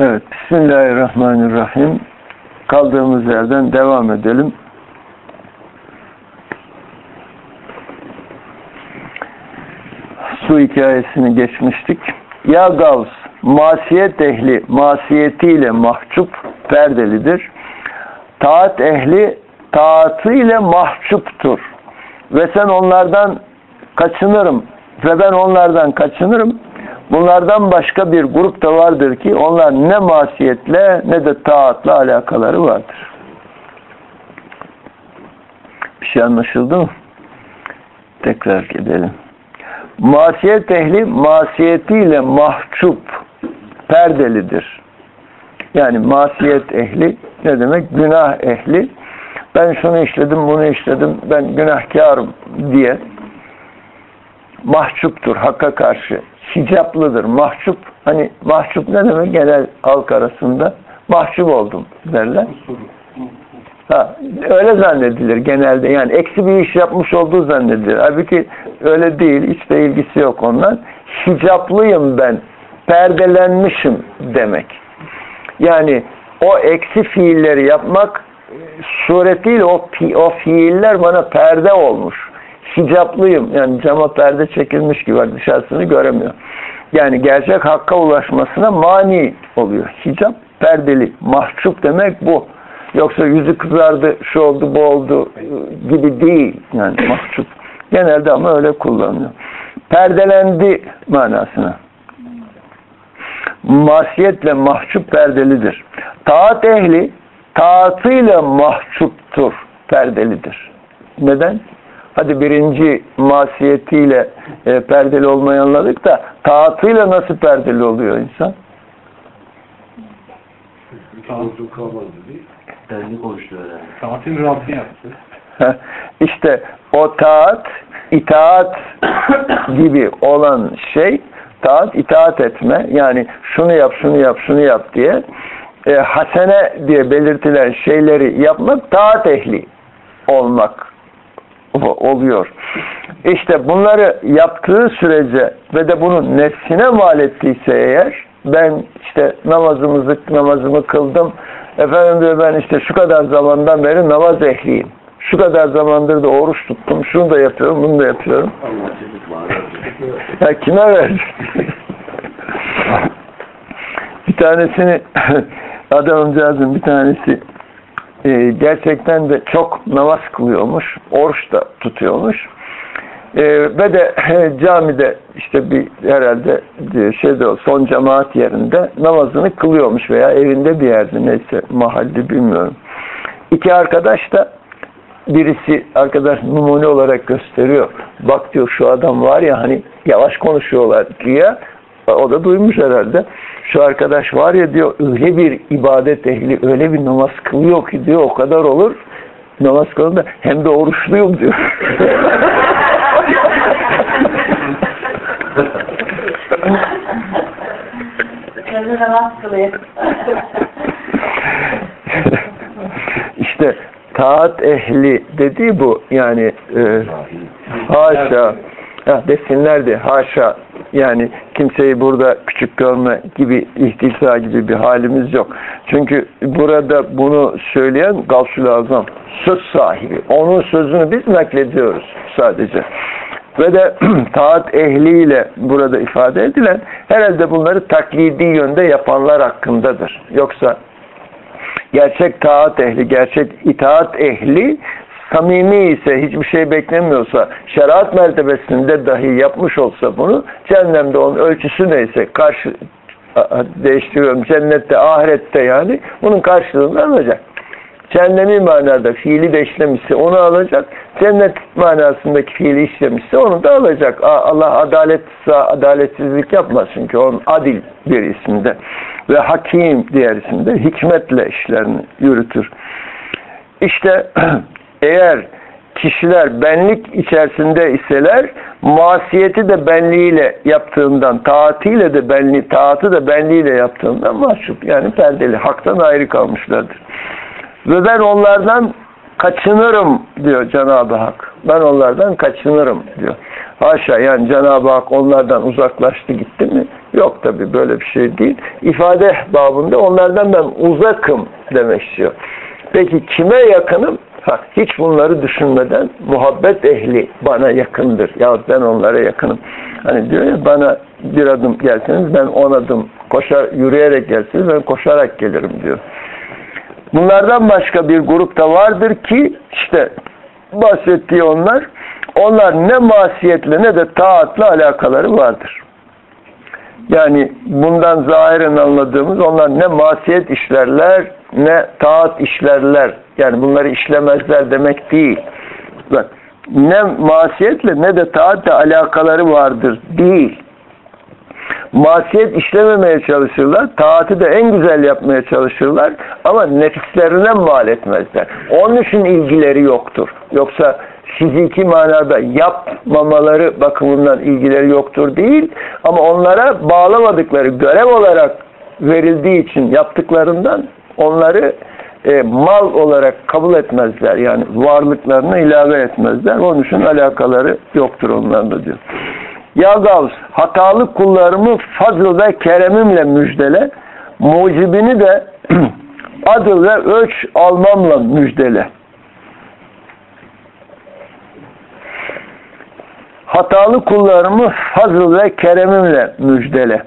Evet, Bismillahirrahmanirrahim. Kaldığımız yerden devam edelim. Su hikayesini geçmiştik. Ya Gavs, masiyet ehli masiyetiyle mahcup perdelidir. Taat ehli taatıyla mahcuptur. Ve sen onlardan kaçınırım ve ben onlardan kaçınırım. Bunlardan başka bir grup da vardır ki onlar ne masiyetle ne de taatla alakaları vardır. Bir şey anlaşıldı mı? Tekrar edelim. Masiyet ehli masiyetiyle mahcup perdelidir. Yani masiyet ehli ne demek? Günah ehli. Ben şunu işledim, bunu işledim, ben günahkarım diye mahcuptur Hakka karşı. Hicaplıdır. Mahcup. Hani mahcup ne demek genel halk arasında? Mahcup oldum derler. Ha, öyle zannedilir genelde. Yani eksi bir iş yapmış olduğu zannedilir. Halbuki öyle değil. Hiç de ilgisi yok ondan. Hicaplıyım ben. Perdelenmişim demek. Yani o eksi fiilleri yapmak suretiyle o, o fiiller bana perde olmuş hicaplıyım. Yani cama perde çekilmiş gibi dışarısını göremiyor. Yani gerçek hakka ulaşmasına mani oluyor. Hicap perdeli. Mahcup demek bu. Yoksa yüzü kızardı, şu oldu, bu oldu gibi değil. Yani mahcup. Genelde ama öyle kullanılıyor. Perdelendi manasına. Masiyetle mahcup perdelidir. Taat ehli taatıyla mahcuptur, perdelidir. Neden? Hadi birinci masiyetiyle e, perdeli olmayı anladık da taatıyla nasıl perdeli oluyor insan? Korku kalmadı değil. Konuştu herhalde. Rabbi yaptı. işte o taat, itaat gibi olan şey, taat, itaat etme. Yani şunu yap, şunu yap, şunu yap diye e, hasene diye belirtilen şeyleri yapmak taat ehli olmak oluyor. İşte bunları yaptığı sürece ve de bunu nefsine mal ettiyse eğer ben işte namazımızı namazımı kıldım efendim diyor ben işte şu kadar zamandan beri namaz ehliyim. Şu kadar zamandır da oruç tuttum. Şunu da yapıyorum, bunu da yapıyorum. ya kime ver? bir tanesini adamcağızın bir tanesi e, gerçekten de çok namaz kılıyormuş, oruç da tutuyormuş. E, ve de e, camide işte bir herhalde e, şeyde son cemaat yerinde namazını kılıyormuş veya evinde bir yerde neyse mahalli bilmiyorum. İki arkadaş da birisi arkadaş numune olarak gösteriyor. Bak diyor şu adam var ya hani yavaş konuşuyorlar diye o da duymuş herhalde. Şu arkadaş var ya diyor öyle bir ibadet ehli, öyle bir namaz kılıyor ki diyor o kadar olur. Namaz kılında hem de oruçluyum diyor. Kendi namaz kılıyor. işte taat ehli dediği bu. Yani e, haşa ha, desinlerdi haşa yani kimseyi burada küçük görme gibi ihtilsa gibi bir halimiz yok. Çünkü burada bunu söyleyen Gavsul Azam söz sahibi. Onun sözünü biz naklediyoruz sadece. Ve de taat ehliyle burada ifade edilen herhalde bunları taklidi yönde yapanlar hakkındadır. Yoksa gerçek taat ehli, gerçek itaat ehli samimi ise, hiçbir şey beklemiyorsa, şeriat mertebesinde dahi yapmış olsa bunu, cehennemde onun ölçüsü neyse, karşı değiştiriyorum, cennette, ahirette yani, bunun karşılığını alacak. Cehennemi manada fiili de işlemişse onu alacak. Cennet manasındaki fiili işlemişse onu da alacak. Allah adalet adaletsizlik yapmaz çünkü onun adil bir isminde. Ve hakim diğer isimde hikmetle işlerini yürütür. İşte eğer kişiler benlik içerisinde iseler masiyeti de benliğiyle yaptığından taatiyle de benli taatı da benliğiyle yaptığından mahcup yani perdeli haktan ayrı kalmışlardır. Ve ben onlardan kaçınırım diyor Cenab-ı Hak. Ben onlardan kaçınırım diyor. Haşa yani Cenab-ı Hak onlardan uzaklaştı gitti mi? Yok tabi böyle bir şey değil. İfade babında onlardan ben uzakım demek istiyor. Peki kime yakınım? Ha, hiç bunları düşünmeden muhabbet ehli bana yakındır. Yahut ben onlara yakınım. Hani diyor ya bana bir adım gelseniz ben on adım koşar, yürüyerek gelseniz ben koşarak gelirim diyor. Bunlardan başka bir grupta vardır ki işte bahsettiği onlar onlar ne masiyetle ne de taatla alakaları vardır. Yani bundan zahiren anladığımız onlar ne masiyet işlerler ne taat işlerler. Yani bunları işlemezler demek değil. Bak, ne masiyetle ne de taatle alakaları vardır değil. Masiyet işlememeye çalışırlar. Taati de en güzel yapmaya çalışırlar. Ama nefislerine mal etmezler. Onun için ilgileri yoktur. Yoksa fiziki manada yapmamaları bakımından ilgileri yoktur değil. Ama onlara bağlamadıkları görev olarak verildiği için yaptıklarından onları e, mal olarak kabul etmezler. Yani varlıklarına ilave etmezler. Onun için alakaları yoktur onlarla diyor. Ya Gavs, hatalı kullarımı fazıl ve keremimle müjdele, mucibini de adıl ve ölç almamla müjdele. Hatalı kullarımı fazıl ve keremimle müjdele.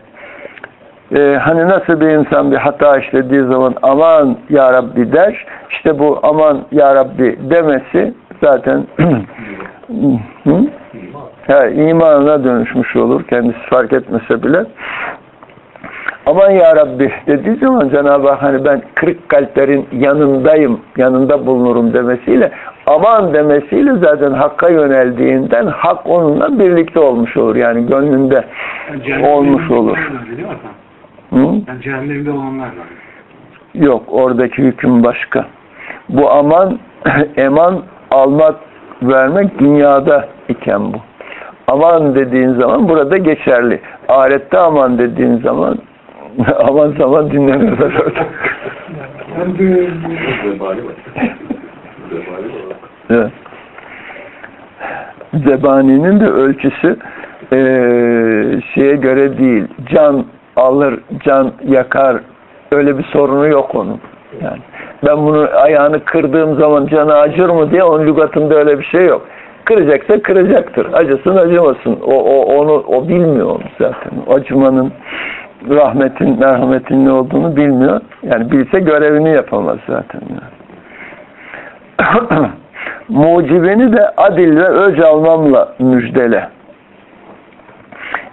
Ee, hani nasıl bir insan bir hata işlediği zaman aman ya Rabbi der. İşte bu aman ya Rabbi demesi zaten Hı? Ha, imanına dönüşmüş olur. Kendisi fark etmese bile. Aman ya Rabbi dediği zaman Cenab-ı Hak hani ben kırık kalplerin yanındayım, yanında bulunurum demesiyle aman demesiyle zaten Hakk'a yöneldiğinden Hak onunla birlikte olmuş olur. Yani gönlünde Yani olmuş olur. Öyle? Hı? Yani cehennemde olanlar var. Yok oradaki hüküm başka. Bu aman eman almak vermek dünyada iken bu. Aman dediğin zaman burada geçerli. Ahirette aman dediğin zaman aman zaman dinlemiyorlar orada. Evet. Zebani'nin de ölçüsü eee, şeye göre değil. Can alır, can yakar. Öyle bir sorunu yok onun. Yani ben bunu ayağını kırdığım zaman canı acır mı diye onun lügatında öyle bir şey yok. Kıracaksa kıracaktır. Acısın acımasın. O, o onu o bilmiyor onu zaten. Acımanın rahmetin, merhametin ne olduğunu bilmiyor. Yani bilse görevini yapamaz zaten. Yani. Mucibini de adil ve öc almamla müjdele.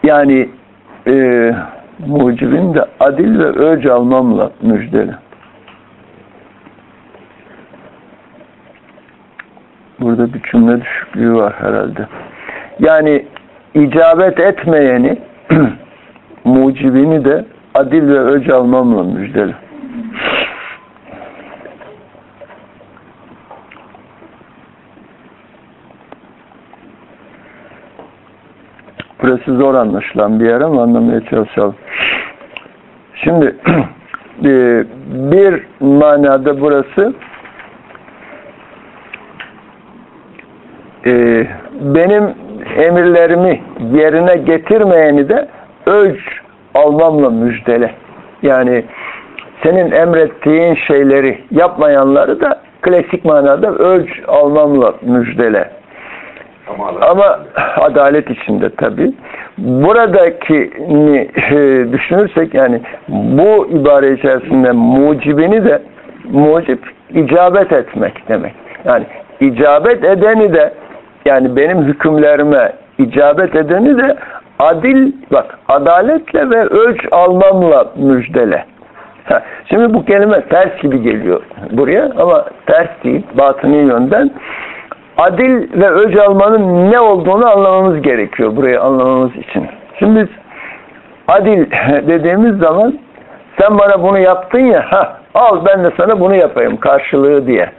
Yani e, mucibini de adil ve öc almamla müjdele. Burada bir cümle düşüklüğü var herhalde. Yani icabet etmeyeni mucibini de adil ve öc almamla müjdele. Burası zor anlaşılan bir yer ama anlamaya çalışalım. Şimdi e, bir manada burası e, benim emirlerimi yerine getirmeyeni de ölç almamla müjdele. Yani senin emrettiğin şeyleri yapmayanları da klasik manada ölç almamla müjdele. Ama adalet içinde tabi. Buradakini e, düşünürsek yani bu ibare içerisinde mucibini de mucib icabet etmek demek. Yani icabet edeni de yani benim hükümlerime icabet edeni de adil bak adaletle ve ölç almamla müjdele. Şimdi bu kelime ters gibi geliyor buraya ama ters değil batıni yönden adil ve ölç almanın ne olduğunu anlamamız gerekiyor burayı anlamamız için. Şimdi adil dediğimiz zaman sen bana bunu yaptın ya ha, al ben de sana bunu yapayım karşılığı diye.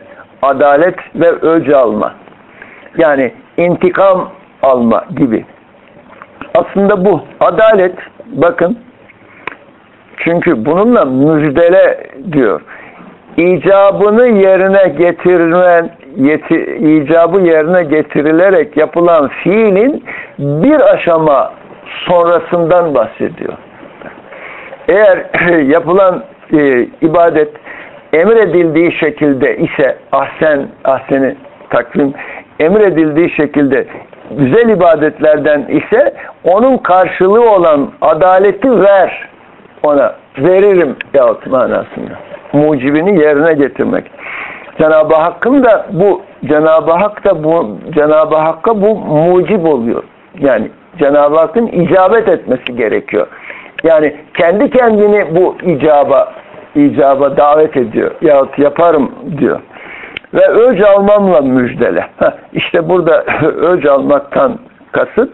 Adalet ve ölç alma. Yani intikam alma gibi. Aslında bu adalet bakın çünkü bununla müjdele diyor. İcabını yerine getirmen yeti, icabı yerine getirilerek yapılan fiilin bir aşama sonrasından bahsediyor. eğer yapılan e, ibadet emredildiği şekilde ise ahsen, ahseni takvim emredildiği şekilde güzel ibadetlerden ise onun karşılığı olan adaleti ver ona veririm yahut manasında. Mucibini yerine getirmek. Cenab-ı Hakk'ın da bu Cenab-ı Hak da bu Cenab-ı Hakk'a bu mucib oluyor. Yani Cenab-ı Hakk'ın icabet etmesi gerekiyor. Yani kendi kendini bu icaba icaba davet ediyor. Yahut yaparım diyor. Ve öc almamla müjdele. Heh, işte burada öc almaktan kasıt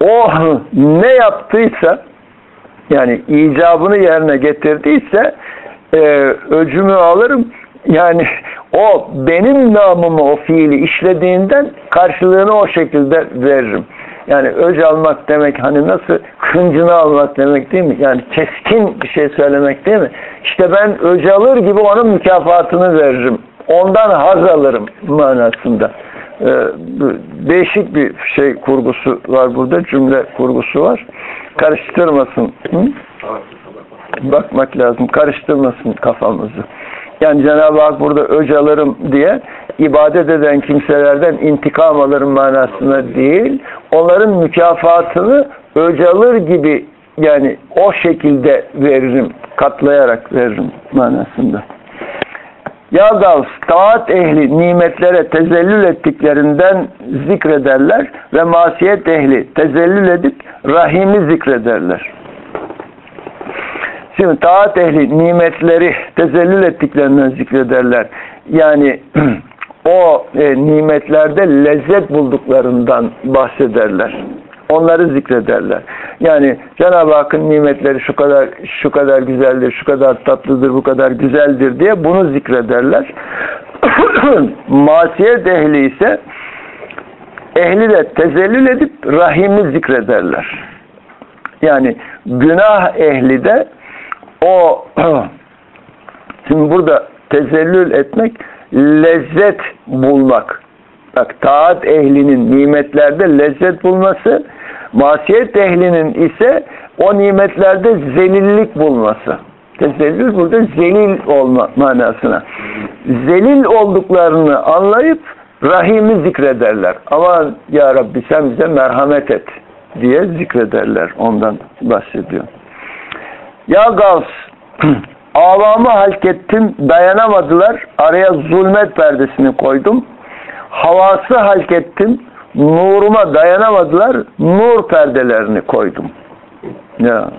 o ne yaptıysa yani icabını yerine getirdiyse e, öcümü alırım. Yani o benim namımı o fiili işlediğinden karşılığını o şekilde veririm. Yani öc almak demek hani nasıl hıncını almak demek değil mi? Yani keskin bir şey söylemek değil mi? İşte ben öc alır gibi onun mükafatını veririm. Ondan haz alırım manasında. Ee, değişik bir şey kurgusu var burada. Cümle kurgusu var. Karıştırmasın. Hı? Bakmak lazım. Karıştırmasın kafamızı. Yani Cenab-ı Hak burada öc alırım diye ibadet eden kimselerden intikam alırım manasına değil, onların mükafatını öc alır gibi yani o şekilde veririm, katlayarak veririm manasında. Ya taat ehli nimetlere tezellül ettiklerinden zikrederler ve masiyet ehli tezellül edip rahimi zikrederler. Şimdi taat ehli nimetleri tezellül ettiklerinden zikrederler. Yani o e, nimetlerde lezzet bulduklarından bahsederler. Onları zikrederler. Yani Cenab-ı Hakk'ın nimetleri şu kadar şu kadar güzeldir, şu kadar tatlıdır, bu kadar güzeldir diye bunu zikrederler. Masiyet ehli ise ehli de tezellül edip rahimi zikrederler. Yani günah ehli de o şimdi burada tezellül etmek lezzet bulmak. Bak taat ehlinin nimetlerde lezzet bulması, masiyet ehlinin ise o nimetlerde zelillik bulması. Tezellül burada zelil olma manasına. Zelil olduklarını anlayıp rahimi zikrederler. Aman ya Rabbi sen bize merhamet et diye zikrederler. Ondan bahsediyor. Ya Gavs avamı halk ettim dayanamadılar. Araya zulmet perdesini koydum. Havası halk ettim. Nuruma dayanamadılar. Nur perdelerini koydum. Ya.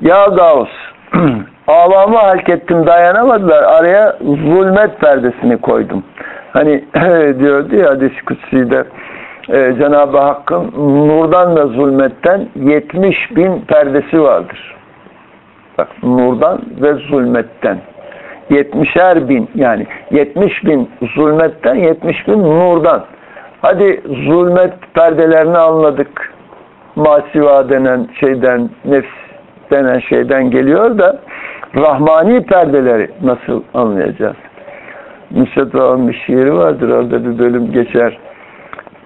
Ya Gavs avamı halk ettim dayanamadılar. Araya zulmet perdesini koydum. Hani diyordu ya hadis-i kutsi'de e, Cenab-ı Hakk'ın nurdan ve zulmetten 70 bin perdesi vardır. Bak nurdan ve zulmetten. 70'er bin yani 70 bin zulmetten 70 bin nurdan. Hadi zulmet perdelerini anladık. Masiva denen şeyden, nefs denen şeyden geliyor da Rahmani perdeleri nasıl anlayacağız? Nusret Bağ'ın bir şiiri vardır. Orada bir bölüm geçer.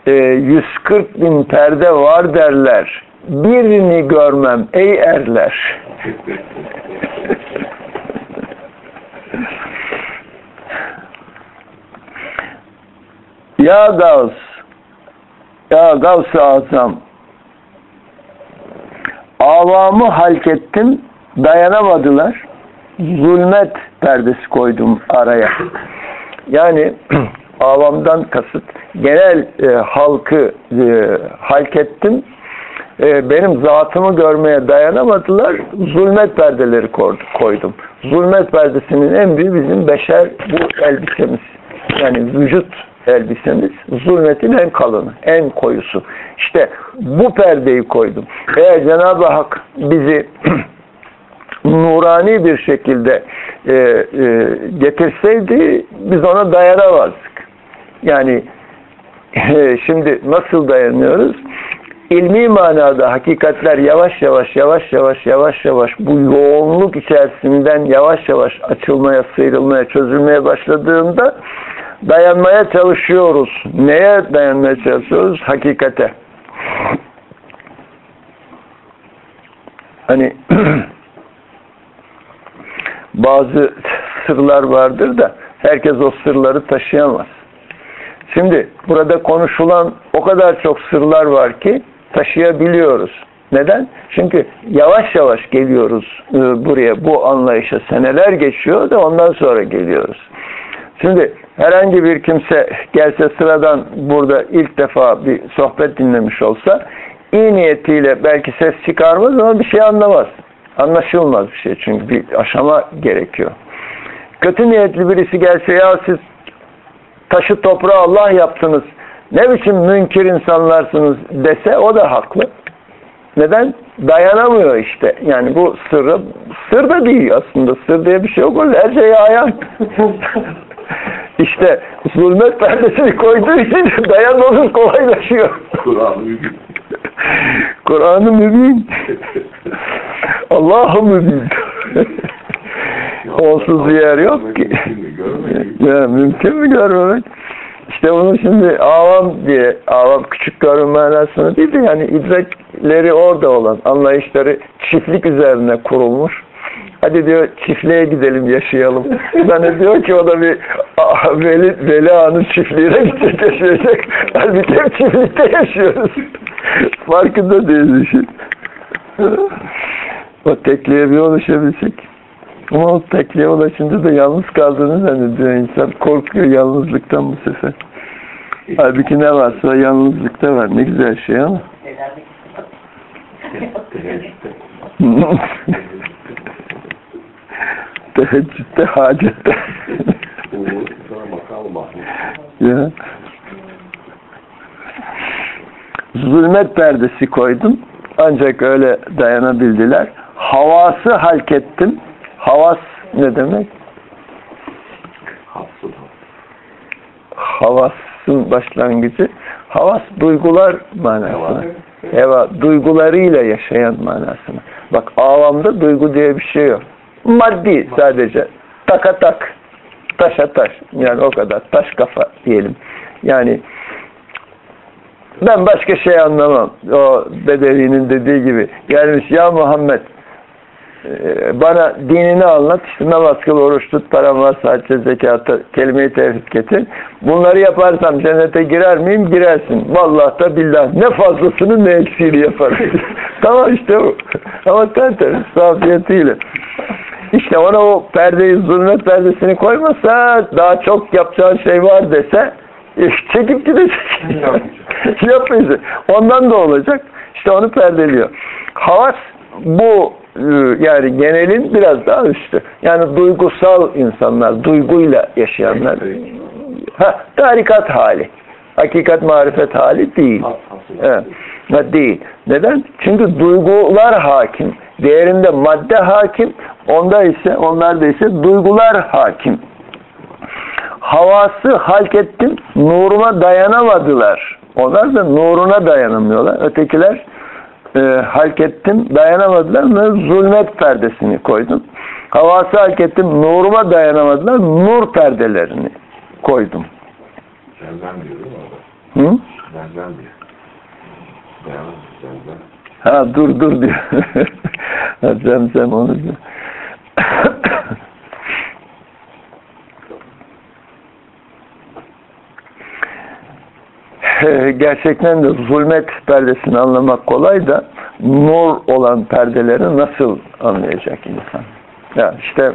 E, 140 bin perde var derler. Birini görmem ey erler. ya Gavs Ya Gavs-ı Azam avamı halk ettim dayanamadılar zulmet perdesi koydum araya yani avamdan kasıt genel e, halkı e, halk ettim e, benim zatımı görmeye dayanamadılar zulmet perdeleri koydum zulmet perdesinin en büyüğü bizim beşer bu elbisemiz yani vücut elbisemiz zulmetin en kalını, en koyusu. İşte bu perdeyi koydum. Eğer Cenab-ı Hak bizi nurani bir şekilde e, e, getirseydi biz ona dayanamazdık. Yani şimdi nasıl dayanıyoruz? İlmi manada hakikatler yavaş yavaş yavaş yavaş yavaş yavaş bu yoğunluk içerisinden yavaş yavaş açılmaya, sıyrılmaya, çözülmeye başladığında dayanmaya çalışıyoruz. Neye dayanmaya çalışıyoruz? Hakikate. hani bazı sırlar vardır da herkes o sırları taşıyamaz. Şimdi burada konuşulan o kadar çok sırlar var ki taşıyabiliyoruz. Neden? Çünkü yavaş yavaş geliyoruz e, buraya bu anlayışa. Seneler geçiyor da ondan sonra geliyoruz. Şimdi herhangi bir kimse gelse sıradan burada ilk defa bir sohbet dinlemiş olsa iyi niyetiyle belki ses çıkarmaz ama bir şey anlamaz. Anlaşılmaz bir şey çünkü bir aşama gerekiyor. Kötü niyetli birisi gelse ya siz taşı toprağı Allah yaptınız ne biçim münkir insanlarsınız dese o da haklı. Neden? Dayanamıyor işte. Yani bu sırrı, sır da değil aslında. Sır diye bir şey yok. Her şeye ayan. işte zulmet perdesini koyduğu için dayanmamız kolaylaşıyor. Kur'an-ı Mübin. Kur'an-ı Mübin. Allah-ı Mübin. Onsuz yer yok ki. Mümkün mü? Görmedik. Ya, mümkün mü görmemek? İşte bunu şimdi avam diye, avam küçük görme manasını değil de yani idrakleri orada olan anlayışları çiftlik üzerine kurulmuş. Hadi diyor çiftliğe gidelim yaşayalım. Ben diyor ki o da bir Veli, Veli Ağa'nın çiftliğine gidecek yaşayacak. Halbuki hep çiftlikte yaşıyoruz. Farkında değiliz işin. o tekliğe bir ulaşabilsek. Ama o tekliğe ulaşınca da yalnız kaldığını zannediyor insan. Korkuyor yalnızlıktan bu sefer. Halbuki ne varsa yalnızlıkta var. Ne güzel şey ama. Teheccüde. Hacette. Ya. Zulmet perdesi koydum. Ancak öyle dayanabildiler. Havası halk ettim. Havas ne demek? Havasın başlangıcı. Havas duygular manasına. Heva. Duygularıyla yaşayan manasına. Bak avamda duygu diye bir şey yok. Maddi sadece. Taka tak. Taşa taş. Yani o kadar. Taş kafa diyelim. Yani ben başka şey anlamam. O Bedevi'nin dediği gibi. Gelmiş ya Muhammed bana dinini anlat. işte namaz kıl, oruç tut, param varsa hacca, zekatı, kelime-i tevhid getir. Bunları yaparsam cennete girer miyim? Girersin. Vallahi da billah. Ne fazlasını ne eksiğini yaparım. tamam işte bu. Ama tertemiz, safiyetiyle. İşte ona o perdeyi, zulmet perdesini koymasa daha çok yapacağın şey var dese e, çekip gidecek. Yapmayacak. Ondan da olacak. İşte onu perdeliyor. Havas bu yani genelin biraz daha üstü. Yani duygusal insanlar, duyguyla yaşayanlar. Ha, tarikat hali. Hakikat marifet hali değil. Evet. Ha, değil. Neden? Çünkü duygular hakim. Değerinde madde hakim. Onda ise, onlarda ise duygular hakim. Havası halk ettim. Nuruma dayanamadılar. Onlar da nuruna dayanamıyorlar. Ötekiler e, halk ettim. Dayanamadılar. Ve zulmet perdesini koydum. Havası halk ettim. Nuruma dayanamadılar. Nur perdelerini koydum. Zelzem diyor değil mi orada? Hı? Zelzem diyor. Dayanın zelzem. Ha dur dur diyor. Zemzem onu diyor. Gerçekten de zulmet perdesini anlamak kolay da nur olan perdeleri nasıl anlayacak insan? Ya işte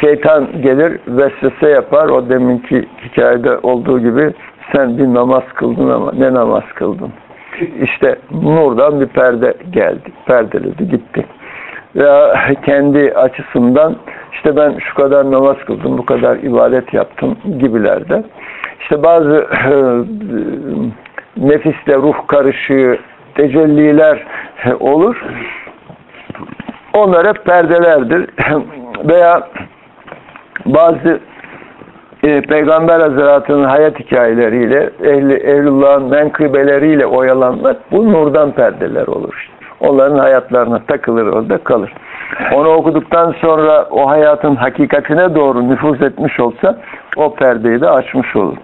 şeytan gelir vesvese yapar o deminki hikayede olduğu gibi sen bir namaz kıldın ama ne namaz kıldın? İşte nurdan bir perde geldi. Perdeledi gitti. Veya kendi açısından işte ben şu kadar namaz kıldım, bu kadar ibadet yaptım gibilerde. İşte bazı nefisle ruh karışığı tecelliler olur. Onlar hep perdelerdir. Veya bazı e, Peygamber Hazretleri'nin hayat hikayeleriyle, ehli, ehlullah'ın menkıbeleriyle oyalanmak bu nurdan perdeler olur. Onların hayatlarına takılır orada kalır. Onu okuduktan sonra o hayatın hakikatine doğru nüfuz etmiş olsa o perdeyi de açmış olur.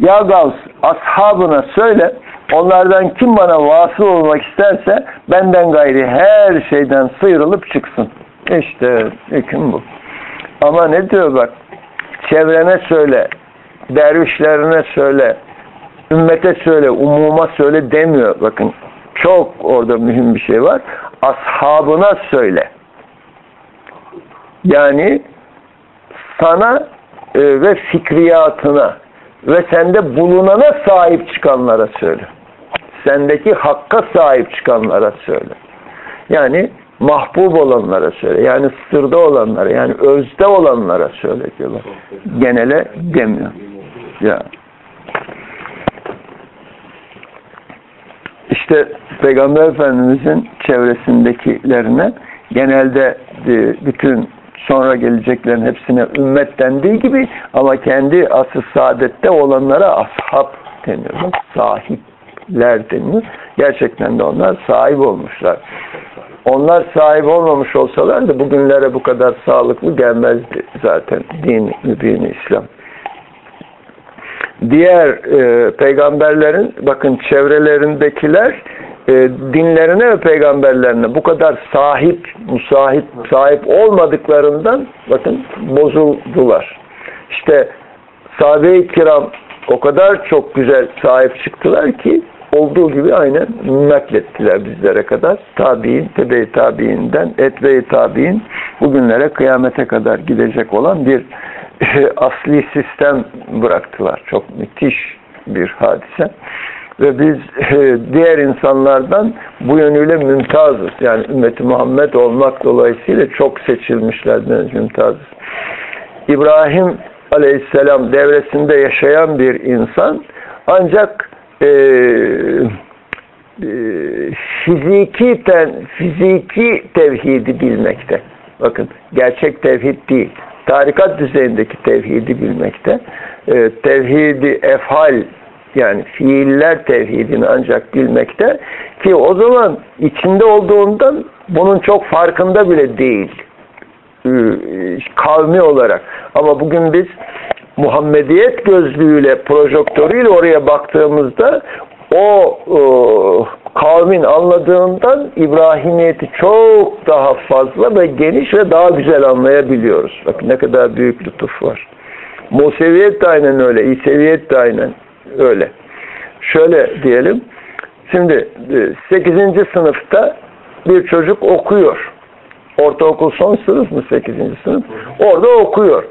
Ya Gavs ashabına söyle Onlardan kim bana vasıl olmak isterse benden gayri her şeyden sıyrılıp çıksın. İşte hüküm bu. Ama ne diyor bak çevrene söyle, dervişlerine söyle, ümmete söyle, umuma söyle demiyor. Bakın çok orada mühim bir şey var. Ashabına söyle. Yani sana e, ve fikriyatına ve sende bulunana sahip çıkanlara söyle. Sendeki hakka sahip çıkanlara söyle. Yani mahbub olanlara söyle. Yani sırda olanlara, yani özde olanlara söyle diyorlar. Genele demiyor. Ya. İşte Peygamber Efendimizin çevresindekilerine genelde e, bütün sonra geleceklerin hepsine ümmet dendiği gibi ama kendi asıl saadette olanlara ashab deniyor. Sahipler deniyor. Gerçekten de onlar sahip olmuşlar. Onlar sahip olmamış olsalardı bugünlere bu kadar sağlıklı gelmezdi zaten din mübini İslam. Diğer e, peygamberlerin bakın çevrelerindekiler e, dinlerine ve peygamberlerine bu kadar sahip, musahip, sahip olmadıklarından bakın bozuldular. İşte sahabe-i kiram o kadar çok güzel sahip çıktılar ki olduğu gibi aynen naklettiler bizlere kadar. Tabi'in, tebe-i tabi'inden, etbe-i tabi'in bugünlere kıyamete kadar gidecek olan bir asli sistem bıraktılar. Çok müthiş bir hadise. Ve biz diğer insanlardan bu yönüyle mümtazız. Yani ümmeti Muhammed olmak dolayısıyla çok seçilmişlerden mümtazız. İbrahim Aleyhisselam devresinde yaşayan bir insan ancak e, e, fiziki ten, fiziki tevhidi bilmekte. Bakın gerçek tevhid değil. Tarikat düzeyindeki tevhidi bilmekte. E, tevhidi efhal yani fiiller tevhidini ancak bilmekte ki o zaman içinde olduğundan bunun çok farkında bile değil e, kavmi olarak. Ama bugün biz Muhammediyet gözlüğüyle, projektörüyle oraya baktığımızda o, o kavmin anladığından İbrahimiyeti çok daha fazla ve geniş ve daha güzel anlayabiliyoruz. Bak ne kadar büyük lütuf var. Museviyet de aynen öyle, İseviyet de aynen öyle. Şöyle diyelim, şimdi 8. sınıfta bir çocuk okuyor. Ortaokul son sınıf mı 8. sınıf? Orada okuyor.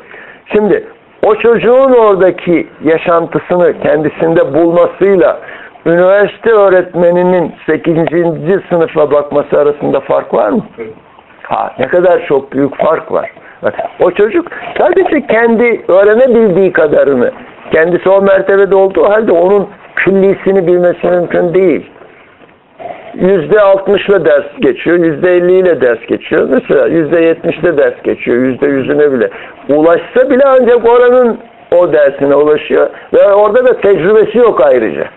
Şimdi o çocuğun oradaki yaşantısını kendisinde bulmasıyla üniversite öğretmeninin 8. sınıfa bakması arasında fark var mı? Ha, ne kadar çok büyük fark var. O çocuk sadece kendi öğrenebildiği kadarını, kendisi o mertebede olduğu halde onun küllisini bilmesi mümkün değil. Yüzde altmışla ders geçiyor, yüzde elliyle ders geçiyor. Mesela yüzde yetmişle ders geçiyor, yüzde yüzüne bile. Ulaşsa bile ancak oranın o dersine ulaşıyor ve orada da tecrübesi yok ayrıca.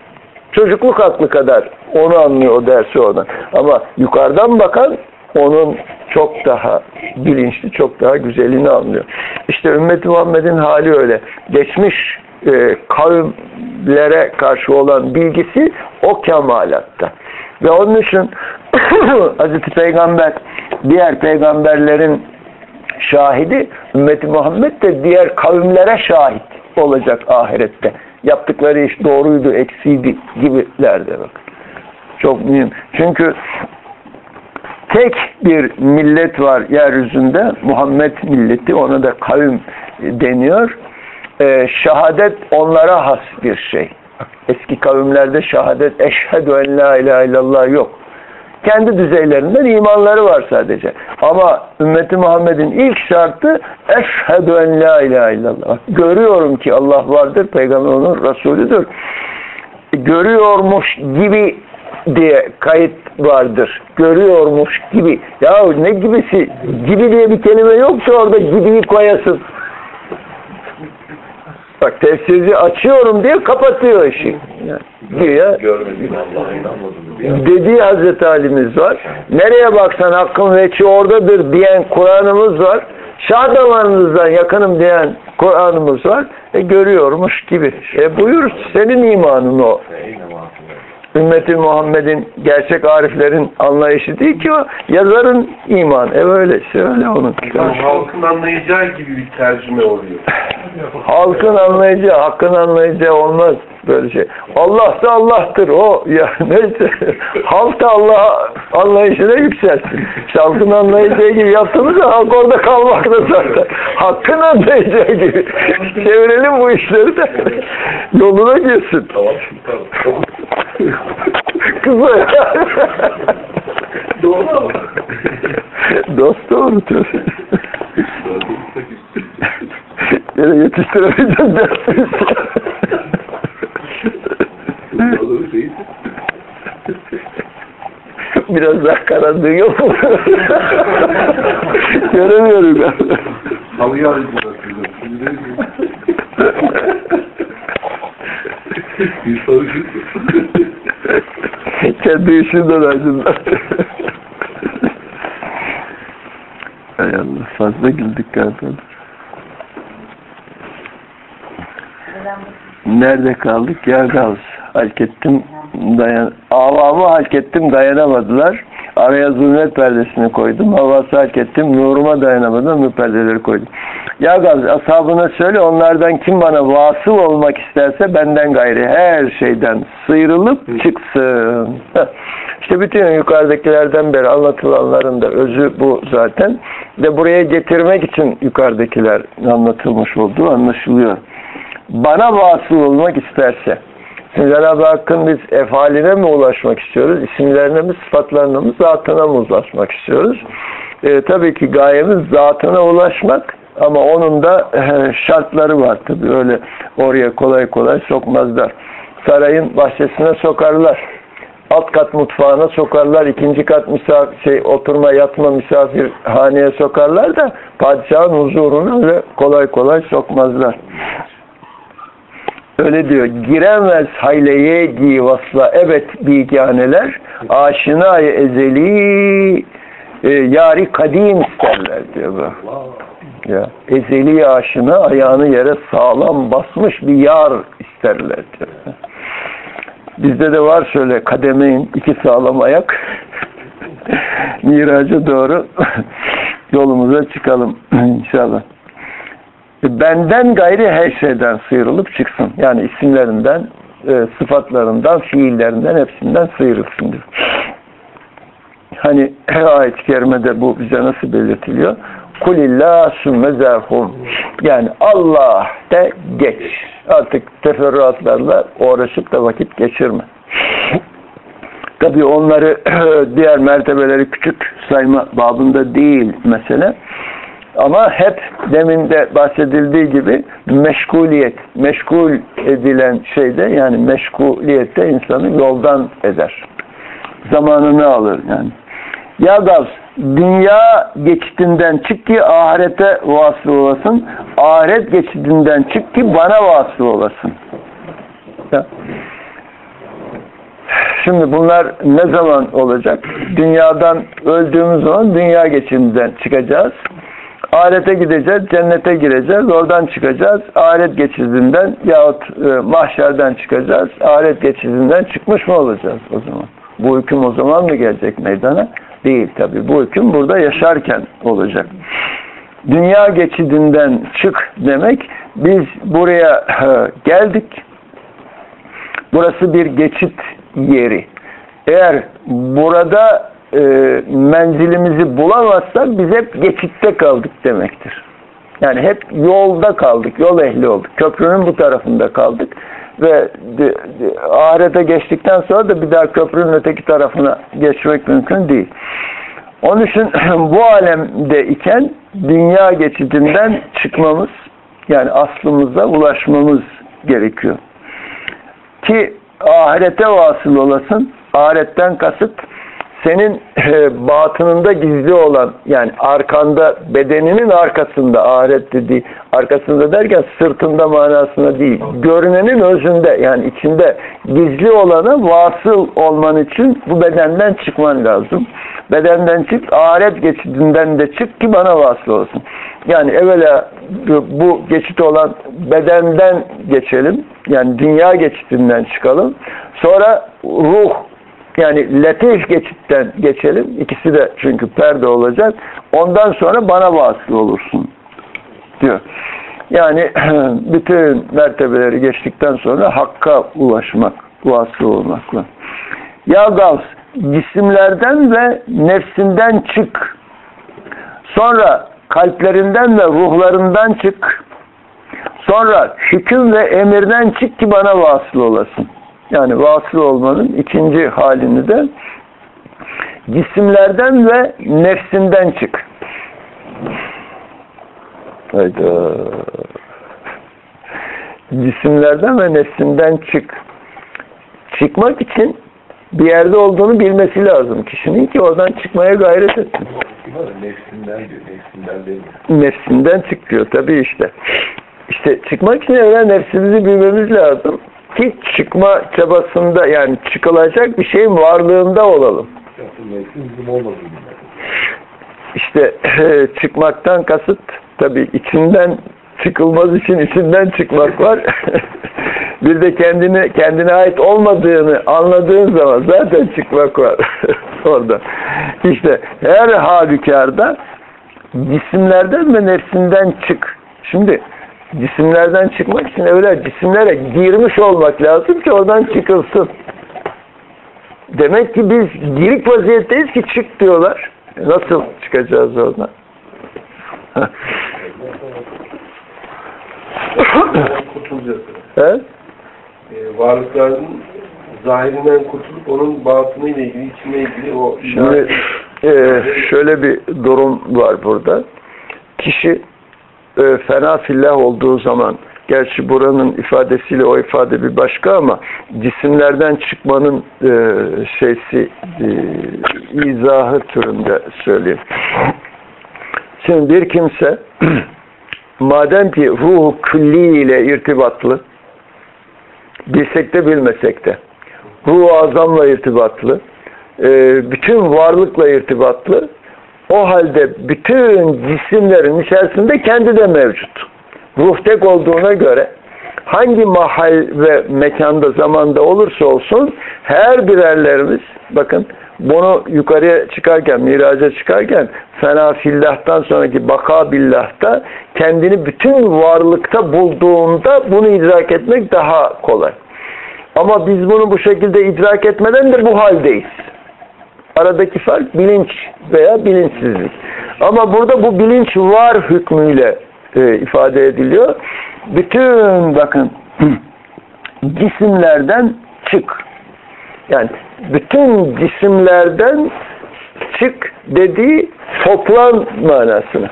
Çocukluk aklı kadar onu anlıyor o dersi oradan. Ama yukarıdan bakan onun çok daha bilinçli, çok daha güzelini anlıyor. İşte ümmeti Muhammed'in hali öyle. Geçmiş e, kavimlere karşı olan bilgisi o kemalatta. Ve onun için Hazreti Peygamber diğer peygamberlerin şahidi ümmeti Muhammed de diğer kavimlere şahit olacak ahirette. Yaptıkları iş doğruydu, eksiydi gibilerde bak. Çok mühim. Çünkü tek bir millet var yeryüzünde. Muhammed milleti. Ona da kavim deniyor. Ee, şehadet onlara has bir şey. Eski kavimlerde şehadet eşhedü en la ilahe illallah yok. Kendi düzeylerinden imanları var sadece. Ama ümmeti Muhammed'in ilk şartı eşhedü en la ilahe illallah. Görüyorum ki Allah vardır, peygamber onun Resulüdür. Görüyormuş gibi diye kayıt vardır. Görüyormuş gibi. Ya ne gibisi? Gibi diye bir kelime yoksa orada gibiyi koyasın. Bak tefsirci açıyorum diye kapatıyor işi. İnanmadım. dediği Hazreti Ali'miz var. Nereye baksan hakkın veçi oradadır diyen Kur'an'ımız var. Şah damarınızdan yakınım diyen Kur'an'ımız var. E görüyormuş gibi. E buyur senin imanın o. ümmeti Muhammed'in gerçek ariflerin anlayışı değil ki o yazarın iman. E öyle söyle onun kitabı. halkın anlayacağı gibi bir tercüme oluyor. Halkın anlayacağı, hakkın anlayacağı olmaz böyle şey. Allah da Allah'tır o. Ya neyse. Halk da Allah anlayışına yükselsin. Halkın anlayacağı gibi yaptığımızda halk orada kalmakta zaten. Hakkın anlayacağı gibi. Çevirelim bu işleri de. Yoluna girsin. Tamam tamam. Kızı. Doğru ama. Dost doğrudur. Yine yetiştiremeyeceğim dersiniz. Doğru değil. Biraz daha karanlığı yok mu? Göremiyorum ben. Halıya arayacağız. Bir sarışın. Kendi işinden aydınlar. Hay Allah fazla güldük galiba. Nerede kaldık? Ya Gavs. Halk ettim dayan avamı halk ettim dayanamadılar. Araya zulmet perdesini koydum. Havası halk ettim. Nuruma dayanamadım. Nur perdeleri koydum. Ya Gavs ashabına söyle onlardan kim bana vasıl olmak isterse benden gayri her şeyden sıyrılıp çıksın. İşte bütün yukarıdakilerden beri anlatılanların da özü bu zaten. Ve buraya getirmek için yukarıdakiler anlatılmış olduğu anlaşılıyor bana vasıl olmak isterse Şimdi Cenab-ı Hakk'ın biz efaline mi ulaşmak istiyoruz, isimlerine mi, sıfatlarına mı, zatına mı ulaşmak istiyoruz? Ee, tabii ki gayemiz zatına ulaşmak ama onun da e, şartları var tabii öyle oraya kolay kolay sokmazlar. Sarayın bahçesine sokarlar. Alt kat mutfağına sokarlar, ikinci kat misafir, şey, oturma yatma misafirhaneye sokarlar da padişahın huzuruna öyle kolay kolay sokmazlar. Öyle diyor. Giremez hayleye givasla evet biganeler aşinayı ezeli e, yari kadim isterler diyor bu. Ya, ezeli aşina ayağını yere sağlam basmış bir yar isterler diyor. Bizde de var şöyle kademeyin iki sağlam ayak miraca doğru yolumuza çıkalım inşallah benden gayri her şeyden sıyrılıp çıksın. Yani isimlerinden, e, sıfatlarından, fiillerinden hepsinden sıyrılsın diyor. Hani ayet-i kerimede bu bize nasıl belirtiliyor? Kulillah sümme zerhum. Yani Allah de geç. Artık teferruatlarla uğraşıp da vakit geçirme. Tabii onları diğer mertebeleri küçük sayma babında değil mesele. Ama hep demin de bahsedildiği gibi meşguliyet, meşgul edilen şeyde yani meşguliyette insanı yoldan eder. Zamanını alır yani. Ya Gavs, dünya geçitinden çık ki ahirete vasıl olasın. Ahiret geçitinden çık ki bana vasıl olasın. Ya. Şimdi bunlar ne zaman olacak? Dünyadan öldüğümüz zaman dünya geçiminden çıkacağız. Ahirete gideceğiz, cennete gireceğiz, oradan çıkacağız. Ahiret geçidinden yahut e, mahşerden çıkacağız. Ahiret geçidinden çıkmış mı olacağız o zaman? Bu hüküm o zaman mı gelecek meydana? Değil tabi. Bu hüküm burada yaşarken olacak. Dünya geçidinden çık demek biz buraya e, geldik. Burası bir geçit yeri. Eğer burada e, menzilimizi bulamazsak biz hep geçitte kaldık demektir. Yani hep yolda kaldık, yol ehli olduk. Köprünün bu tarafında kaldık ve de, de, ahirete geçtikten sonra da bir daha köprünün öteki tarafına geçmek mümkün değil. Onun için bu alemde iken dünya geçidinden çıkmamız yani aslımıza ulaşmamız gerekiyor. Ki ahirete vasıl olasın. Ahiretten kasıt senin e, batınında gizli olan yani arkanda bedeninin arkasında ahiret dediği arkasında derken sırtında manasına değil görünenin özünde yani içinde gizli olana vasıl olman için bu bedenden çıkman lazım. Bedenden çık ahiret geçidinden de çık ki bana vasıl olsun. Yani evvela bu geçit olan bedenden geçelim. Yani dünya geçitinden çıkalım. Sonra ruh yani latif geçitten geçelim. İkisi de çünkü perde olacak. Ondan sonra bana vasıl olursun diyor. Yani bütün mertebeleri geçtikten sonra hakka ulaşmak, vasıl olmakla. Ya Gavs, cisimlerden ve nefsinden çık. Sonra kalplerinden ve ruhlarından çık. Sonra hüküm ve emirden çık ki bana vasıl olasın. Yani vasıl olmanın ikinci halini de cisimlerden ve nefsinden çık. Hayda. Cisimlerden ve nefsinden çık. Çıkmak için bir yerde olduğunu bilmesi lazım kişinin ki oradan çıkmaya gayret etsin. Nefsinden diyor, nefsinden değil Nefsinden çık diyor tabii işte. İşte çıkmak için evvel nefsimizi bilmemiz lazım ki çıkma çabasında yani çıkılacak bir şeyin varlığında olalım. İşte çıkmaktan kasıt tabii içinden çıkılmaz için içinden çıkmak var. bir de kendine kendine ait olmadığını anladığın zaman zaten çıkmak var orada. İşte her halükarda cisimlerden ve nefsinden çık. Şimdi cisimlerden çıkmak için öyle cisimlere girmiş olmak lazım ki oradan çıkılsın. Demek ki biz girik vaziyetteyiz ki çık diyorlar. Nasıl çıkacağız oradan? Kurtulacağız. He? Ee, varlıkların zahirinden kurtulup onun batınıyla ilgili, içine ilgili o Şimdi e, şöyle bir durum var burada. Kişi e, fena fillah olduğu zaman gerçi buranın ifadesiyle o ifade bir başka ama cisimlerden çıkmanın e, şeysi e, izahı türünde söyleyeyim. Şimdi bir kimse madem ki ruhu külli ile irtibatlı bilsek de bilmesek de ruhu azamla irtibatlı e, bütün varlıkla irtibatlı o halde bütün cisimlerin içerisinde kendi de mevcut. Ruh tek olduğuna göre hangi mahal ve mekanda zamanda olursa olsun her birerlerimiz bakın bunu yukarıya çıkarken, miraca çıkarken fena fillah'tan sonraki baka billah'ta kendini bütün varlıkta bulduğunda bunu idrak etmek daha kolay. Ama biz bunu bu şekilde idrak etmeden de bu haldeyiz. Aradaki fark bilinç veya bilinçsizlik. Ama burada bu bilinç var hükmüyle e, ifade ediliyor. Bütün bakın cisimlerden çık. Yani bütün cisimlerden çık dediği toplam manasını.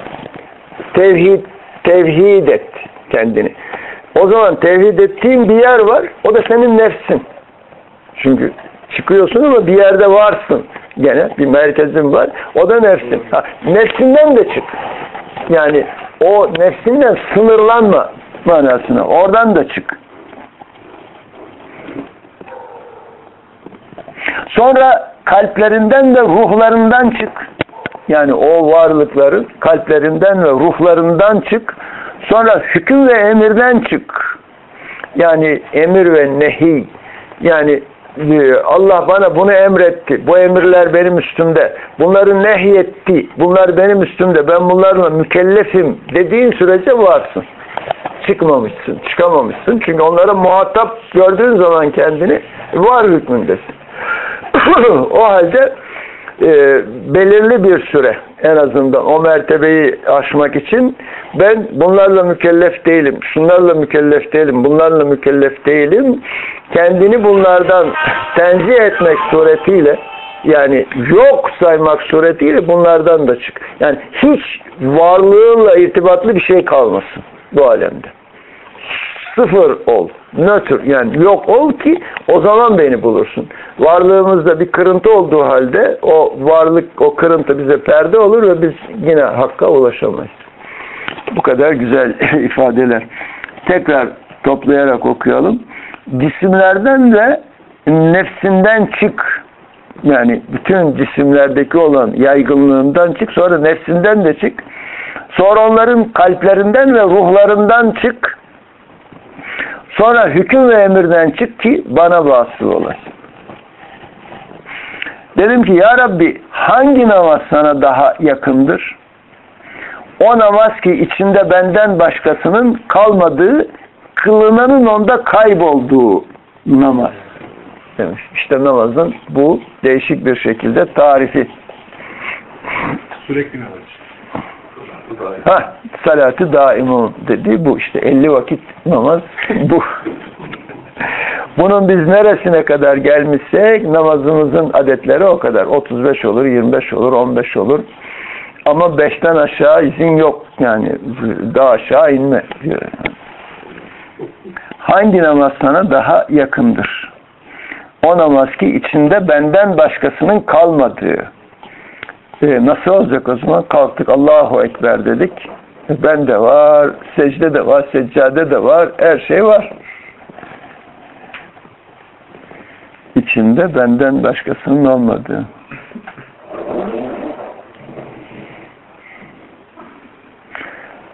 Tevhid, tevhid et kendini. O zaman tevhid ettiğin bir yer var. O da senin nefsin. Çünkü çıkıyorsun ama bir yerde varsın. Gene bir merkezin var. O da nefsin. Ha, nefsinden de çık. Yani o nefsinden sınırlanma manasına. Oradan da çık. Sonra kalplerinden ve ruhlarından çık. Yani o varlıkların kalplerinden ve ruhlarından çık. Sonra hüküm ve emirden çık. Yani emir ve nehi. Yani Allah bana bunu emretti. Bu emirler benim üstümde. Bunları nehyetti. Bunlar benim üstümde. Ben bunlarla mükellefim dediğin sürece varsın. Çıkmamışsın, çıkamamışsın. Çünkü onlara muhatap gördüğün zaman kendini var hükmündesin. o halde e, belirli bir süre en azından o mertebeyi aşmak için ben bunlarla mükellef değilim, şunlarla mükellef değilim, bunlarla mükellef değilim. Kendini bunlardan tenzih etmek suretiyle yani yok saymak suretiyle bunlardan da çık. Yani hiç varlığınla irtibatlı bir şey kalmasın bu alemde. Sıfır ol. Nötr yani yok ol ki o zaman beni bulursun. Varlığımızda bir kırıntı olduğu halde o varlık, o kırıntı bize perde olur ve biz yine hakka ulaşamayız. Bu kadar güzel ifadeler. Tekrar toplayarak okuyalım. Cisimlerden ve nefsinden çık. Yani bütün cisimlerdeki olan yaygınlığından çık. Sonra nefsinden de çık. Sonra onların kalplerinden ve ruhlarından çık. Sonra hüküm ve emirden çık ki bana vasıl olasın. Dedim ki ya Rabbi hangi namaz sana daha yakındır? O namaz ki içinde benden başkasının kalmadığı, kılınanın onda kaybolduğu namaz demiş. İşte namazın bu değişik bir şekilde tarifi. Sürekli var? Ha, salatı daimun dedi bu işte 50 vakit namaz bu. Bunun biz neresine kadar gelmişsek namazımızın adetleri o kadar. 35 olur, 25 olur, 15 olur. Ama 5'ten aşağı izin yok. Yani daha aşağı inme diyor. Hangi namaz sana daha yakındır? O namaz ki içinde benden başkasının kalmadığı. E, nasıl olacak o zaman? Kalktık Allahu Ekber dedik. E, ben de var, secde de var, seccade de var, her şey var. İçinde benden başkasının olmadığı.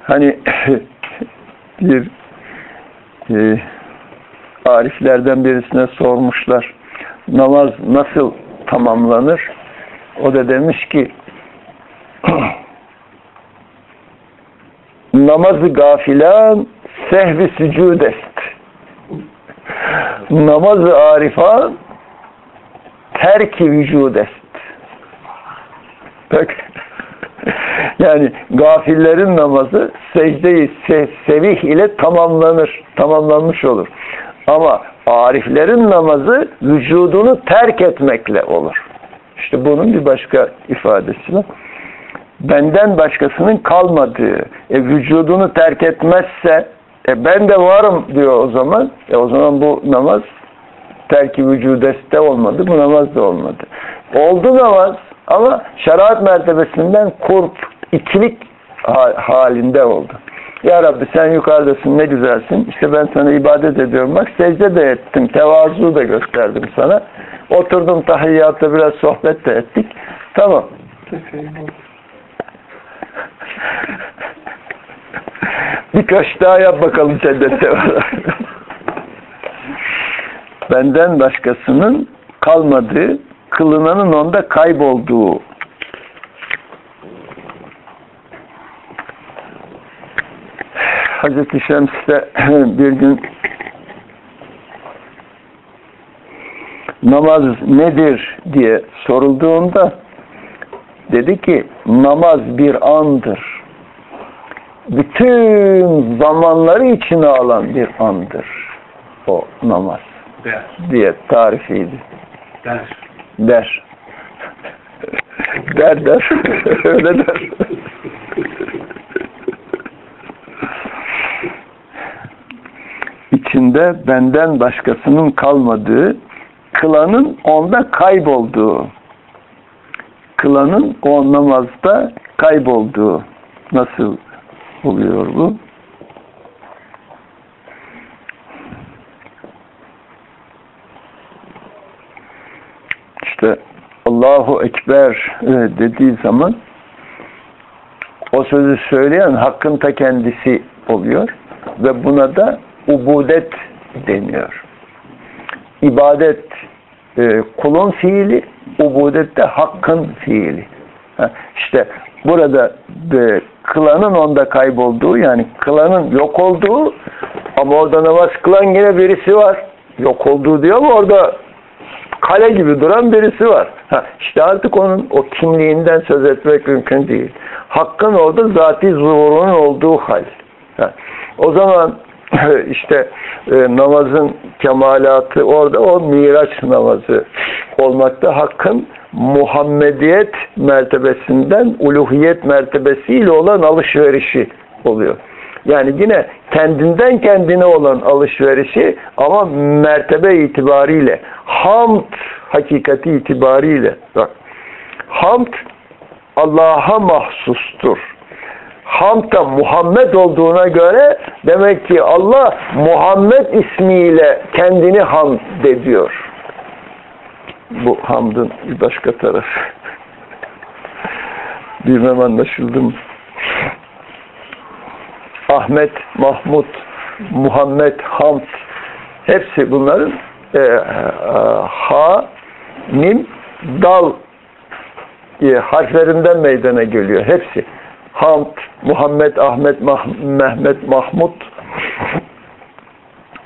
Hani bir e, ariflerden birisine sormuşlar namaz nasıl tamamlanır? O da demiş ki namazı gafilan sehvi sücud. Namazı arifan terki vücud est. Yani gafillerin namazı secdeyi se sevih ile tamamlanır. Tamamlanmış olur. Ama ariflerin namazı vücudunu terk etmekle olur. İşte bunun bir başka ifadesi var. Benden başkasının kalmadığı, e, vücudunu terk etmezse e, ben de varım diyor o zaman. E, o zaman bu namaz terki vücudeste olmadı. Bu namaz da olmadı. Oldu namaz ama şeriat mertebesinden kurp, ikilik halinde oldu. Ya Rabbi sen yukarıdasın ne güzelsin. İşte ben sana ibadet ediyorum. Bak secde de ettim. Tevazu da gösterdim sana. Oturdum tahiyyatta biraz sohbet de ettik. Tamam. Birkaç daha yap bakalım cennette var. Benden başkasının kalmadığı, kılınanın onda kaybolduğu Hazreti Şems'te bir gün namaz nedir diye sorulduğunda dedi ki namaz bir andır. Bütün zamanları içine alan bir andır o namaz Der. diye tarifiydi. Der. Der. der der. Öyle der. içinde benden başkasının kalmadığı, kılanın onda kaybolduğu, kılanın o namazda kaybolduğu nasıl oluyor bu? İşte Allahu Ekber e, dediği zaman o sözü söyleyen hakkın ta kendisi oluyor ve buna da ubudet deniyor. İbadet e, kulun fiili, ubudet de hakkın fiili. Ha, işte burada e, kılanın onda kaybolduğu yani kılanın yok olduğu ama orada namaz kılan yine birisi var. Yok olduğu diyor ama orada kale gibi duran birisi var. Ha, işte artık onun o kimliğinden söz etmek mümkün değil. Hakkın orada zati zuhurunun olduğu hal. Ha, o zaman işte e, namazın kemalatı orada o miraç namazı olmakta hakkın Muhammediyet mertebesinden uluhiyet mertebesiyle olan alışverişi oluyor. Yani yine kendinden kendine olan alışverişi ama mertebe itibariyle hamd hakikati itibariyle bak hamd Allah'a mahsustur hamd da Muhammed olduğuna göre demek ki Allah Muhammed ismiyle kendini hamd ediyor. Bu hamdın bir başka tarafı. Bilmem anlaşıldı mı? Ahmet, Mahmud, Muhammed, Hamd Hepsi bunların e, e, ha, mim, dal diye harflerinden meydana geliyor. Hepsi. Hamd, Muhammed, Ahmet, Mah Mehmet, Mahmud.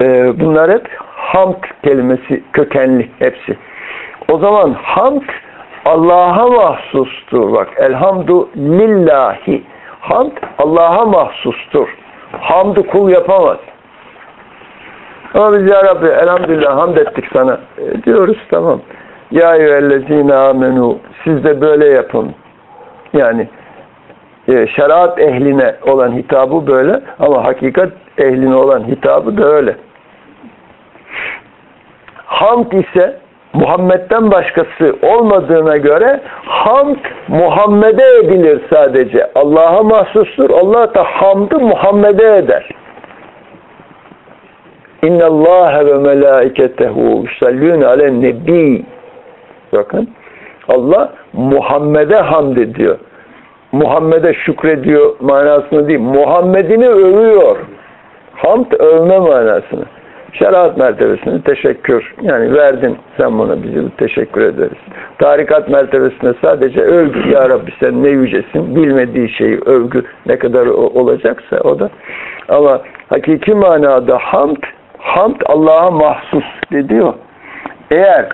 E, bunlar hep hamd kelimesi kökenli hepsi. O zaman hamd Allah'a mahsustur. Bak elhamdu lillahi. Hamd Allah'a mahsustur. Hamdı kul yapamaz. Ama biz ya Rabbi elhamdülillah hamd ettik sana. E, diyoruz tamam. Ya eyyühellezine amenu siz de böyle yapın. Yani şeriat ehline olan hitabı böyle ama hakikat ehline olan hitabı da öyle. Hamd ise Muhammed'den başkası olmadığına göre hamd Muhammed'e edilir sadece. Allah'a mahsustur. Allah da hamdı Muhammed'e eder. İnna Allah ve melaiketehu yusallûne alen nebi. Bakın. Allah Muhammed'e hamd ediyor. Muhammed'e şükrediyor manasını değil. Muhammed'ini övüyor. Hamd övme manasını. Şeriat mertebesinde teşekkür. Yani verdin sen bana bizi teşekkür ederiz. Tarikat mertebesinde sadece övgü. Ya Rabbi sen ne yücesin. Bilmediği şeyi övgü ne kadar olacaksa o da. Ama hakiki manada hamd, hamd Allah'a mahsus diyor. Eğer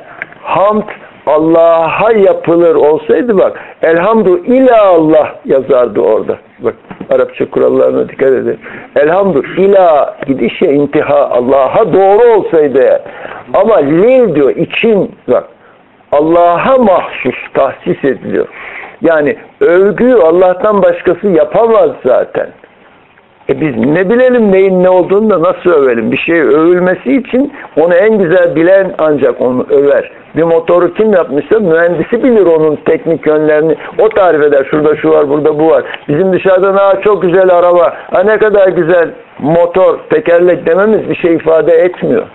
hamd Allah'a yapılır olsaydı bak elhamdu ila Allah yazardı orada. Bak Arapça kurallarına dikkat edin. Elhamdu ila gidişe intiha Allah'a doğru olsaydı. Ama lil diyor için bak Allah'a mahsus tahsis ediliyor. Yani övgüyü Allah'tan başkası yapamaz zaten. E biz ne bilelim neyin ne olduğunu da nasıl övelim? Bir şey övülmesi için onu en güzel bilen ancak onu över. Bir motoru kim yapmışsa mühendisi bilir onun teknik yönlerini. O tarif eder. Şurada şu var, burada bu var. Bizim dışarıdan ha çok güzel araba, ha ne kadar güzel motor, tekerlek dememiz bir şey ifade etmiyor.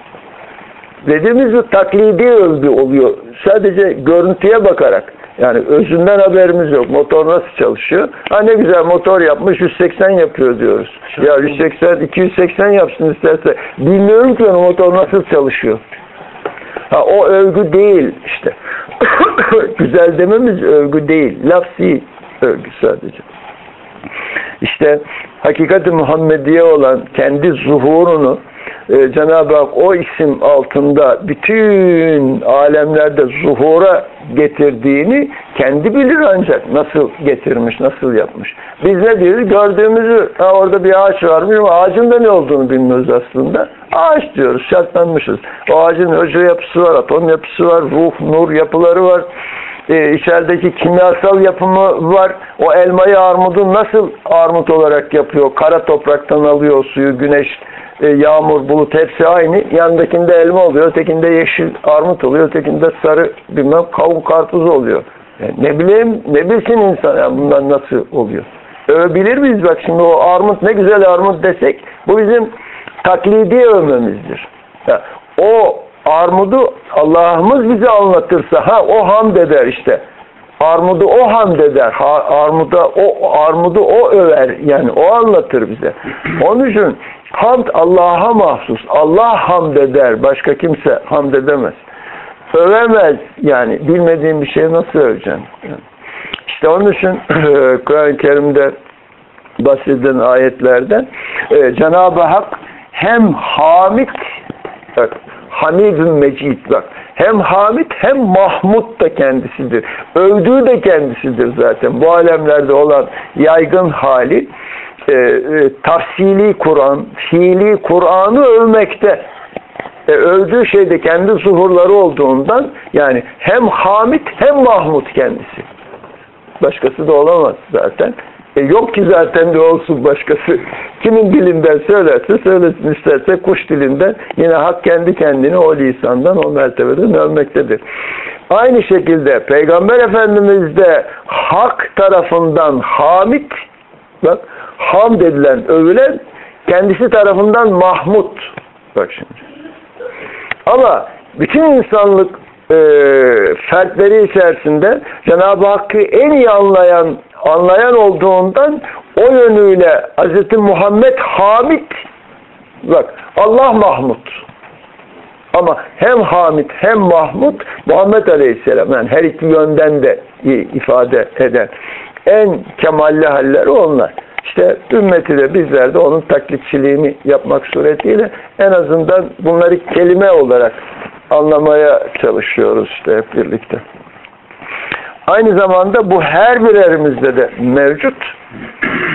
Dediğimiz bu taklidi övgü oluyor. Sadece görüntüye bakarak. Yani özünden haberimiz yok. Motor nasıl çalışıyor? Ha ne güzel motor yapmış 180 yapıyor diyoruz. Ya 180, 280 yapsın isterse. Bilmiyorum ki o motor nasıl çalışıyor. Ha, o övgü değil işte. güzel dememiz övgü değil. Lafsi övgü sadece. İşte hakikati Muhammediye olan kendi zuhurunu e, Cenab-ı Hak o isim altında bütün alemlerde zuhura getirdiğini kendi bilir ancak nasıl getirmiş, nasıl yapmış. Biz ne diyoruz? Gördüğümüzü, ha orada bir ağaç varmış ama ağacın da ne olduğunu bilmiyoruz aslında. Ağaç diyoruz, şartlanmışız. O ağacın hücre yapısı var, atom yapısı var, ruh, nur yapıları var. Ee, içerideki kimyasal yapımı var. O elmayı armudu nasıl armut olarak yapıyor? Kara topraktan alıyor suyu, güneş e, yağmur, bulut hepsi aynı. Yandakinde elma oluyor, ötekinde yeşil armut oluyor, ötekinde sarı bilmem kavun karpuz oluyor. Yani ne bileyim, ne bilsin insan yani bundan nasıl oluyor. Övebilir miyiz bak şimdi o armut ne güzel armut desek bu bizim taklidi övmemizdir. Yani o armudu Allah'ımız bize anlatırsa ha o hamd eder işte. Armudu o hamd eder. Ha, armuda o armudu o över. Yani o anlatır bize. Onun için hamd Allah'a mahsus. Allah hamd eder. Başka kimse hamd edemez. Övemez. Yani bilmediğin bir şeyi nasıl öveceksin? Yani. İşte onun için Kur'an-ı Kerim'de bahsedilen ayetlerden e, Cenab-ı Hak hem hamid bak, hamidun mecid bak hem Hamid hem Mahmud da kendisidir. Övdüğü de kendisidir zaten. Bu alemlerde olan yaygın hali e, e, tafsili Kur'an, fiili Kur'an'ı övmekte. E, övdüğü şey de kendi zuhurları olduğundan yani hem Hamid hem Mahmud kendisi. Başkası da olamaz zaten. E yok ki zaten de olsun başkası. Kimin dilinden söylerse söylesin isterse kuş dilinden yine hak kendi kendini o lisandan o mertebeden övmektedir. Aynı şekilde Peygamber Efendimiz de hak tarafından hamid bak hamd edilen, övülen kendisi tarafından mahmud. Bak şimdi. Ama bütün insanlık e, fertleri içerisinde Cenab-ı Hakk'ı en iyi anlayan anlayan olduğundan o yönüyle Hz. Muhammed Hamid bak Allah Mahmud Ama hem Hamid hem Mahmud Muhammed Aleyhisselam yani her iki yönden de ifade eden en kemalli halleri onlar. İşte ümmeti de bizler de onun taklitçiliğini yapmak suretiyle en azından bunları kelime olarak anlamaya çalışıyoruz işte hep birlikte. Aynı zamanda bu her birerimizde de mevcut.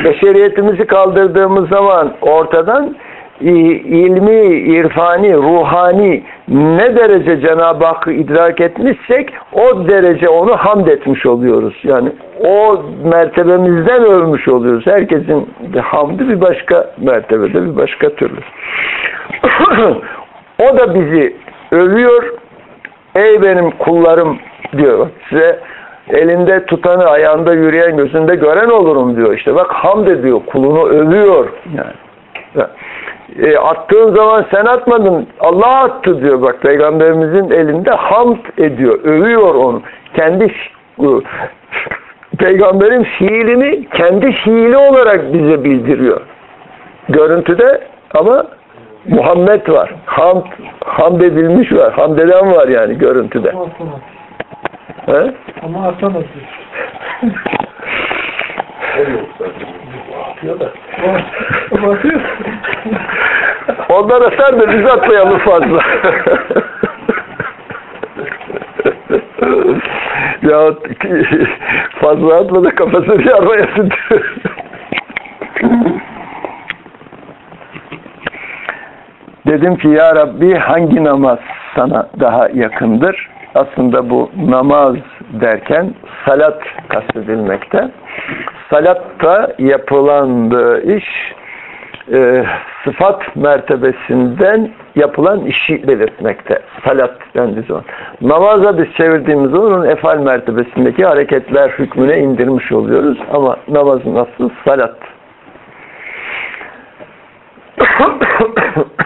Beşeriyetimizi kaldırdığımız zaman ortadan ilmi, irfani, ruhani ne derece Cenab-ı Hakk'ı idrak etmişsek o derece onu hamd etmiş oluyoruz. Yani o mertebemizden övmüş oluyoruz. Herkesin hamdi bir başka mertebede, bir başka türlü. o da bizi övüyor. Ey benim kullarım diyor. Size elinde tutanı, ayağında yürüyen, gözünde gören olurum diyor. İşte bak hamd ediyor, kulunu övüyor. Yani. E, attığın zaman sen atmadın, Allah attı diyor. Bak Peygamberimizin elinde hamd ediyor, övüyor onu. Kendi Peygamberin fiilini kendi fiili olarak bize bildiriyor. Görüntüde ama Muhammed var. Hamd, hamd edilmiş var. Hamd eden var yani görüntüde. He? Ama atamaz. Atıyor da. Bakıyor. Onlar atar da biz atmayalım fazla. ya fazla atma da kafasını yarmayasın. Dedim ki ya Rabbi hangi namaz sana daha yakındır? Aslında bu namaz derken salat kastedilmekte. Salatta yapılan iş e, sıfat mertebesinden yapılan işi belirtmekte. Salat dendiği zaman. Namaza biz çevirdiğimiz zaman onun efal mertebesindeki hareketler hükmüne indirmiş oluyoruz. Ama namazın aslı salat.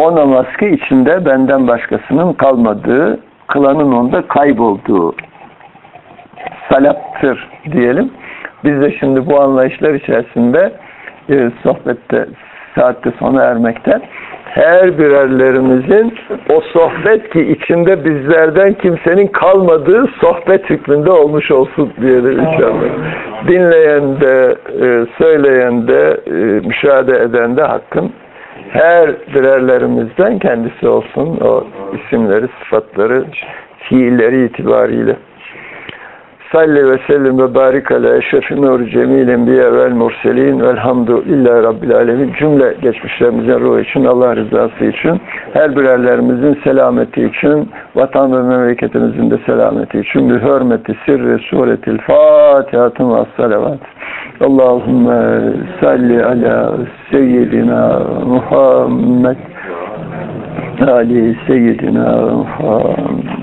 o namaz ki içinde benden başkasının kalmadığı, kılanın onda kaybolduğu salattır diyelim. Biz de şimdi bu anlayışlar içerisinde e, sohbette saatte sona ermekte her birerlerimizin o sohbet ki içinde bizlerden kimsenin kalmadığı sohbet hükmünde olmuş olsun diyelim inşallah. Dinleyen de, e, söyleyen de, e, müşahede eden de hakkın her birerlerimizden kendisi olsun o isimleri, sıfatları, fiilleri itibariyle. Salli ve sellim ve barik ala eşrefi nur cemil enbiya vel murselin velhamdu illa rabbil alemin. Cümle geçmişlerimizin ruhu için, Allah rızası için, her birerlerimizin selameti için, vatan ve memleketimizin de selameti için, bir hürmeti sirri suretil Fatihatun ve salavat. Allahümme salli ala seyyidina Muhammed Ali seyyidina Muhammed